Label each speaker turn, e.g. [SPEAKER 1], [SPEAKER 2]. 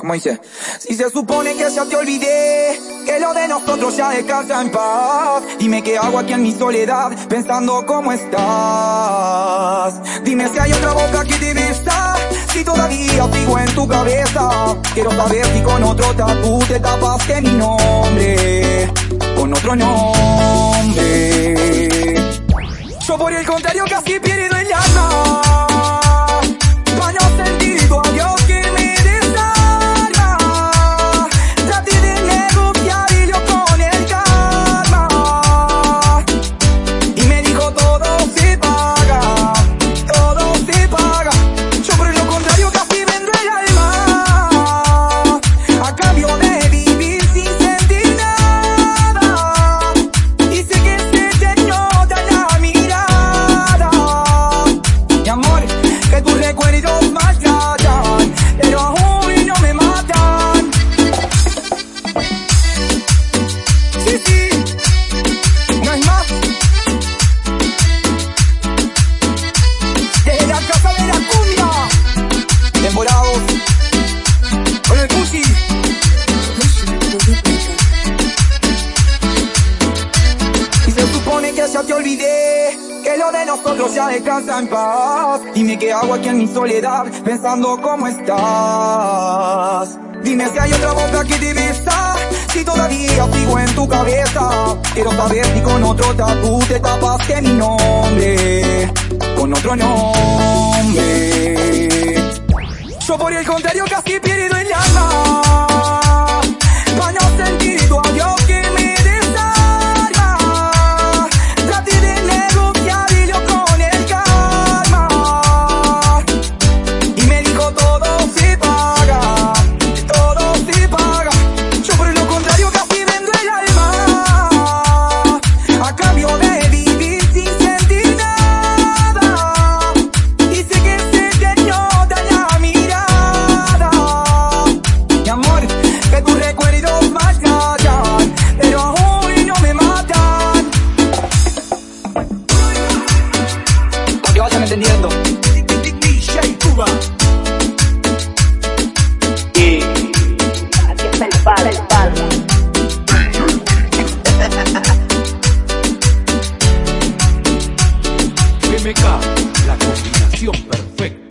[SPEAKER 1] Como dice, si se supone que ya te olvidé, que lo de nosotros ya descansa en paz. Dime qué hago aquí en mi soledad, pensando cómo estás. Dime si hay otra boca que te besa, si todavía sigo en tu cabeza. Quiero saber si con otro tatu te tapaste mi nombre, con otro nombre. Yo por el contrario casi pierdo el alma. Que tus recuerdos maltratan, te olvidé Que lo de nosotros ya descansa en paz. Dime qué hago aquí en mi soledad Pensando cómo estás. Dime si hay otra boca que te besa Si todavía sigo en tu cabeza. Quiero saber si con otro tatu te tapaste mi nombre Con otro nombre. Yo por el contrario casi pierdo el alma están entendiendo. DJ Cuba. Y. Para espalda. MK, la combinación perfecta.